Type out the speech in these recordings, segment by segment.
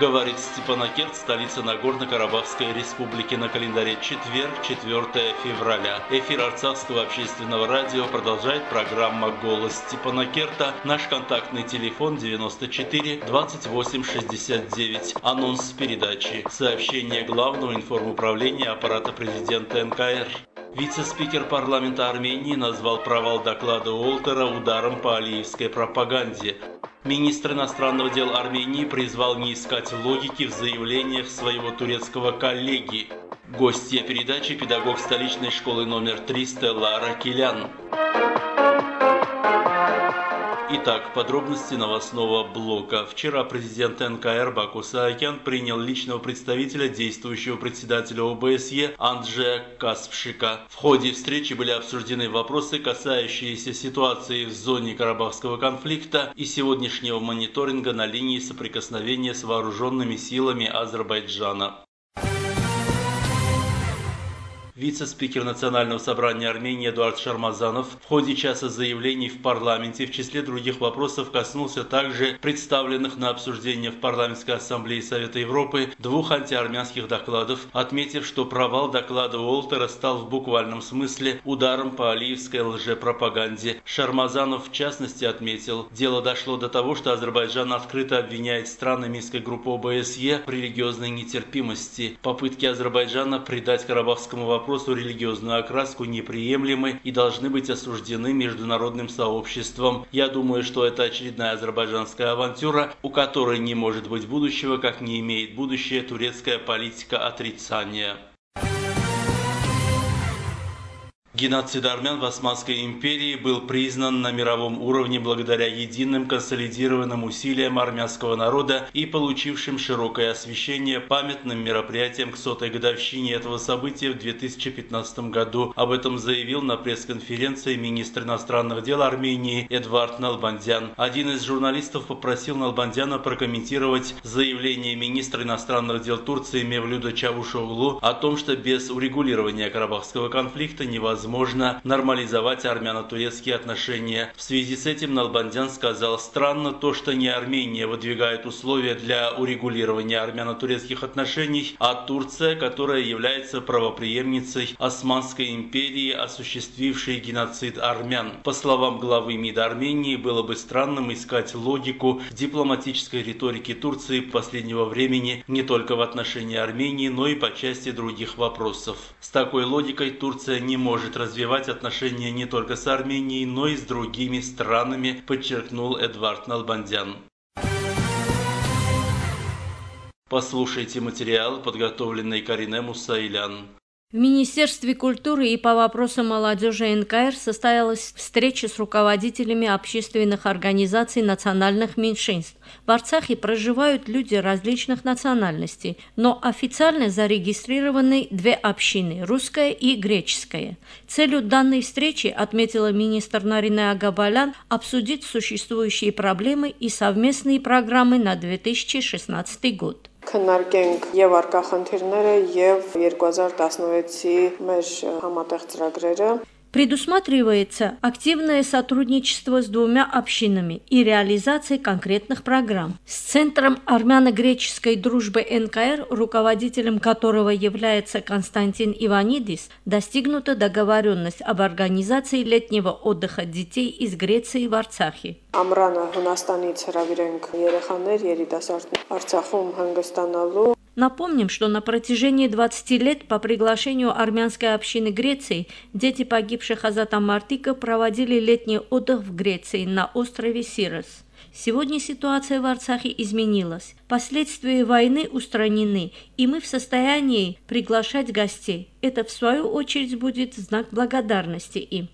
Говорит Степанакерт, столица Нагорно-Карабахской республики на календаре четверг, 4 февраля. Эфир Арцахского общественного радио продолжает программа «Голос Степанакерта». Наш контактный телефон 94 28 69. Анонс передачи. Сообщение Главного информуправления аппарата президента НКР. Вице-спикер парламента Армении назвал провал доклада Уолтера ударом по алиевской пропаганде. Министр иностранных дел Армении призвал не искать логики в заявлениях своего турецкого коллеги. Гостья передачи – педагог столичной школы номер 300 Лара Килян. Итак, подробности новостного блока. Вчера президент НКР Баку Саакян принял личного представителя действующего председателя ОБСЕ Анджея Каспшика. В ходе встречи были обсуждены вопросы, касающиеся ситуации в зоне Карабахского конфликта и сегодняшнего мониторинга на линии соприкосновения с вооруженными силами Азербайджана. Вице-спикер Национального собрания Армении Эдуард Шармазанов в ходе часа заявлений в парламенте в числе других вопросов коснулся также представленных на обсуждение в парламентской ассамблее Совета Европы двух антиармянских докладов, отметив, что провал доклада Уолтера стал в буквальном смысле ударом по алиевской лжепропаганде. Шармазанов в частности отметил, дело дошло до того, что Азербайджан открыто обвиняет страны Минской группы ОБСЕ в религиозной нетерпимости. Попытки Азербайджана придать карабахскому вопросу вопросу религиозную окраску неприемлемы и должны быть осуждены международным сообществом. Я думаю, что это очередная азербайджанская авантюра, у которой не может быть будущего, как не имеет будущее турецкая политика отрицания. Геноцид армян в Османской империи был признан на мировом уровне благодаря единым консолидированным усилиям армянского народа и получившим широкое освещение памятным мероприятием к сотой годовщине этого события в 2015 году. Об этом заявил на пресс-конференции министр иностранных дел Армении Эдвард Налбандян. Один из журналистов попросил Налбандяна прокомментировать заявление министра иностранных дел Турции Мевлюда Чавушоглу о том, что без урегулирования Карабахского конфликта невозможно возможно нормализовать армяно-турецкие отношения. В связи с этим Налбандян сказал, странно то, что не Армения выдвигает условия для урегулирования армяно-турецких отношений, а Турция, которая является правоприемницей Османской империи, осуществившей геноцид армян. По словам главы МИД Армении, было бы странным искать логику в дипломатической риторике Турции последнего времени не только в отношении Армении, но и по части других вопросов. С такой логикой Турция не может развивать отношения не только с Арменией, но и с другими странами, подчеркнул Эдвард Налбандян. Послушайте материал, подготовленный Карине Мусаилян. В Министерстве культуры и по вопросам молодежи НКР состоялась встреча с руководителями общественных организаций национальных меньшинств. В Арцахе проживают люди различных национальностей, но официально зарегистрированы две общины – русская и греческая. Целью данной встречи, отметила министр Нарина Агабалян, обсудить существующие проблемы и совместные программы на 2016 год քննարկենք եւ արկա խնդիրները եւ 2016-ի մեր համատեղ ծրագրերը Предусматривается активное сотрудничество с двумя общинами и реализация конкретных программ. С Центром армяно-греческой дружбы НКР, руководителем которого является Константин Иванидис, достигнута договоренность об организации летнего отдыха детей из Греции в Арцахе. Ամռանը Հունաստանից հրավիրենք երեխաներ, երիտասարդ Արցախում հանգստանալու Напомним, что на протяжении 20 лет по приглашению армянской общины Греции дети погибших Азата Мартика проводили летний отдых в Греции на острове Сирос. Сегодня ситуация в Арцахе изменилась. Последствия войны устранены, и мы в состоянии приглашать гостей. Это, в свою очередь, будет знак благодарности им.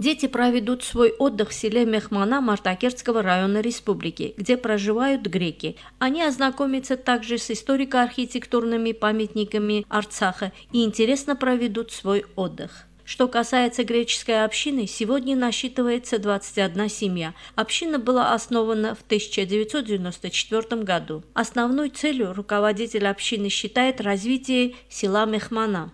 Дети проведут свой отдых в селе Мехмана Мартакерского района республики, где проживают греки. Они ознакомятся также с историко-архитектурными памятниками Арцаха и интересно проведут свой отдых. Что касается греческой общины, сегодня насчитывается 21 семья. Община была основана в 1994 году. Основной целью руководитель общины считает развитие села Мехмана.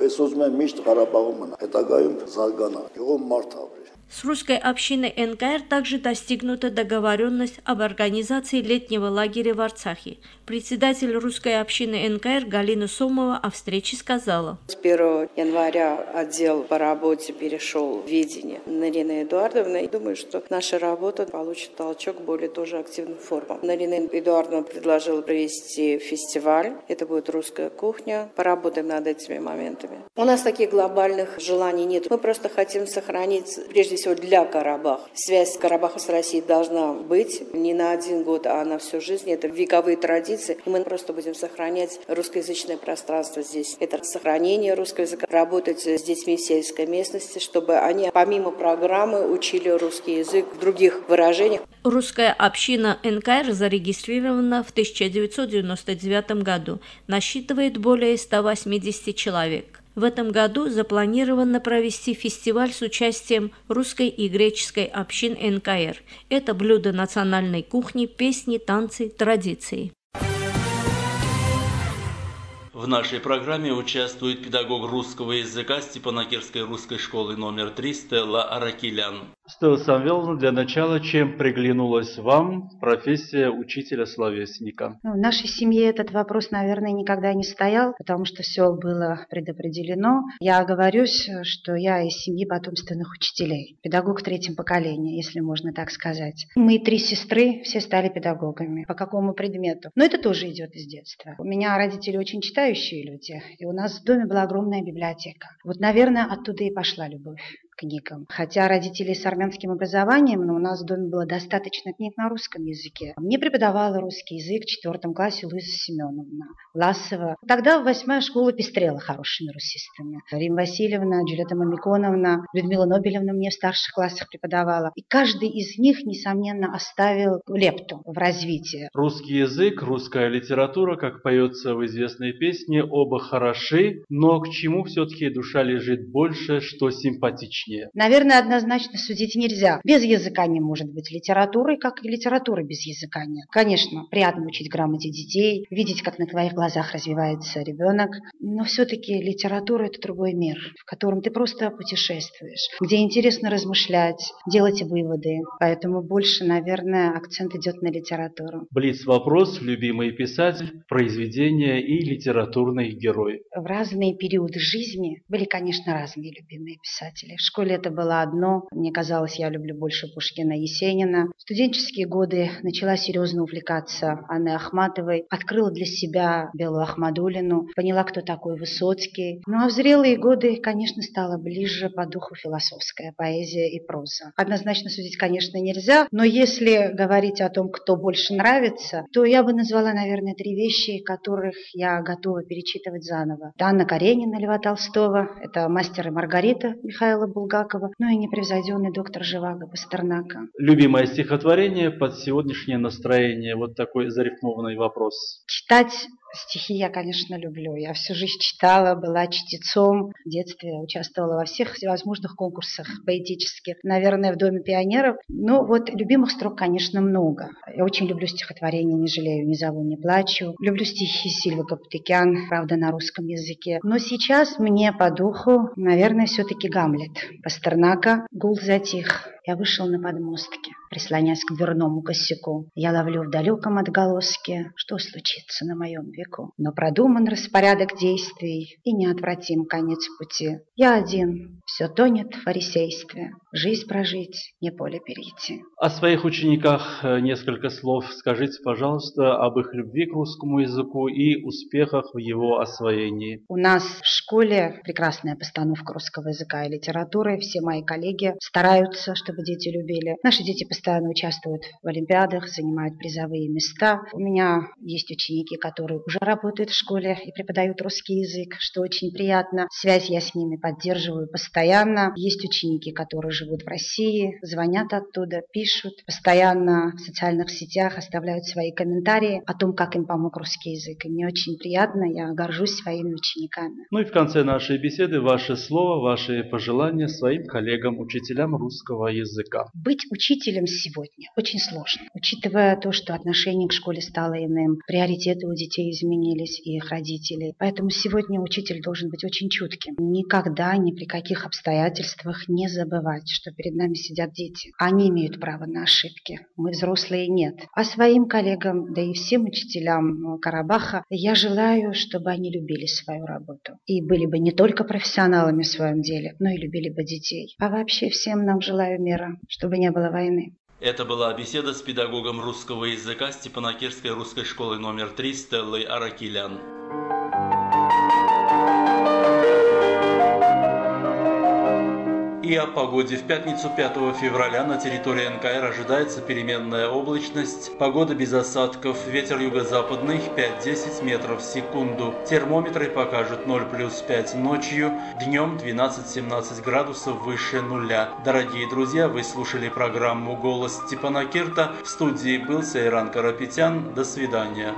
Այս ուզում եմ միշտ Ղարաբաղում մնա, հետագայում զարգանա, գյուղում մարդ ապրի։ С русской общиной НКР также достигнута договоренность об организации летнего лагеря в Арцахе. Председатель русской общины НКР Галина Сомова о встрече сказала. С 1 января отдел по работе перешел в видение Нарины Эдуардовны. Думаю, что наша работа получит толчок более тоже активную форму. Нарина Эдуардовна предложила провести фестиваль. Это будет русская кухня. Поработаем над этими моментами. У нас таких глобальных желаний нет. Мы просто хотим сохранить, прежде всего, для Карабаха. Связь Карабаха с Россией должна быть не на один год, а на всю жизнь. Это вековые традиции и мы просто будем сохранять русскоязычное пространство здесь. Это сохранение русского языка, работать с детьми в сельской местности, чтобы они помимо программы учили русский язык в других выражениях. Русская община НКР зарегистрирована в 1999 году, насчитывает более 180 человек. В этом году запланировано провести фестиваль с участием русской и греческой общин НКР. Это блюда национальной кухни, песни, танцы, традиции. В нашей программе участвует педагог русского языка Степанакерской русской школы номер 3 Стелла Аракелян. Стелла Самвеловна, для начала, чем приглянулась вам профессия учителя-словесника? Ну, в нашей семье этот вопрос, наверное, никогда не стоял, потому что все было предопределено. Я оговорюсь, что я из семьи потомственных учителей, педагог в третьем поколении, если можно так сказать. Мы три сестры, все стали педагогами. По какому предмету? Но это тоже идет из детства. У меня родители очень читают, читающие люди, и у нас в доме была огромная библиотека. Вот, наверное, оттуда и пошла любовь книгам. Хотя родители с армянским образованием, но у нас в доме было достаточно книг на русском языке. Мне преподавала русский язык в четвертом классе Луиза Семеновна Ласова. Тогда восьмая школа пестрела хорошими русистами. Рим Васильевна, Джульетта Мамиконовна, Людмила Нобелевна мне в старших классах преподавала. И каждый из них, несомненно, оставил лепту в развитии. Русский язык, русская литература, как поется в известной песне, оба хороши, но к чему все-таки душа лежит больше, что симпатичнее? Лишнее. Наверное, однозначно судить нельзя. Без языка не может быть литературы, как и литературы без языка нет. Конечно, приятно учить грамоте детей, видеть, как на твоих глазах развивается ребенок, но все-таки литература – это другой мир, в котором ты просто путешествуешь, где интересно размышлять, делать выводы. Поэтому больше, наверное, акцент идет на литературу. Блиц вопрос, любимый писатель, произведение и литературный герой. В разные периоды жизни были, конечно, разные любимые писатели. В школе это было одно. Мне казалось, я люблю больше Пушкина Есенина. В студенческие годы начала серьезно увлекаться Анной Ахматовой. Открыла для себя Белую Ахмадулину. Поняла, кто такой Высоцкий. Ну а в зрелые годы, конечно, стала ближе по духу философская поэзия и проза. Однозначно судить, конечно, нельзя. Но если говорить о том, кто больше нравится, то я бы назвала, наверное, три вещи, которых я готова перечитывать заново. Это Анна Каренина Льва Толстого. Это «Мастер и Маргарита» Михаила Булгакова Булгакова, ну и непревзойденный доктор Живаго Пастернака. Любимое стихотворение под сегодняшнее настроение? Вот такой зарифмованный вопрос. Читать Стихи я, конечно, люблю. Я всю жизнь читала, была чтецом. В детстве участвовала во всех всевозможных конкурсах поэтических. Наверное, в Доме пионеров. Но вот любимых строк, конечно, много. Я очень люблю стихотворение «Не жалею, не зову, не плачу». Люблю стихи Сильвы Капутыкян, правда, на русском языке. Но сейчас мне по духу, наверное, все-таки Гамлет. Пастернака «Гул затих». Я вышел на подмостки, прислонясь к дверному косяку. Я ловлю в далеком отголоске, что случится на моем веку. Но продуман распорядок действий и неотвратим конец пути. Я один, все тонет в фарисействе. Жизнь прожить, не поле перейти. О своих учениках э, несколько слов скажите, пожалуйста, об их любви к русскому языку и успехах в его освоении. У нас в школе прекрасная постановка русского языка и литературы. Все мои коллеги стараются, чтобы чтобы дети любили. Наши дети постоянно участвуют в олимпиадах, занимают призовые места. У меня есть ученики, которые уже работают в школе и преподают русский язык, что очень приятно. Связь я с ними поддерживаю постоянно. Есть ученики, которые живут в России, звонят оттуда, пишут, постоянно в социальных сетях оставляют свои комментарии о том, как им помог русский язык. И мне очень приятно, я горжусь своими учениками. Ну и в конце нашей беседы ваше слово, ваши пожелания своим коллегам, учителям русского языка. Быть учителем сегодня очень сложно, учитывая то, что отношение к школе стало иным, приоритеты у детей изменились и их родителей. Поэтому сегодня учитель должен быть очень чутким. Никогда, ни при каких обстоятельствах не забывать, что перед нами сидят дети. Они имеют право на ошибки. Мы взрослые нет. А своим коллегам, да и всем учителям Карабаха я желаю, чтобы они любили свою работу. И были бы не только профессионалами в своем деле, но и любили бы детей. А вообще всем нам желаю мира, чтобы не было войны. Это была беседа с педагогом русского языка Степанакерской русской школы номер 3 Стеллой Аракилян. И о погоде. В пятницу 5 февраля на территории НКР ожидается переменная облачность, погода без осадков, ветер юго-западный 5-10 метров в секунду. Термометры покажут 0 плюс 5 ночью, днем 12-17 градусов выше нуля. Дорогие друзья, вы слушали программу «Голос Степана Кирта». В студии был Сейран Карапетян. До свидания.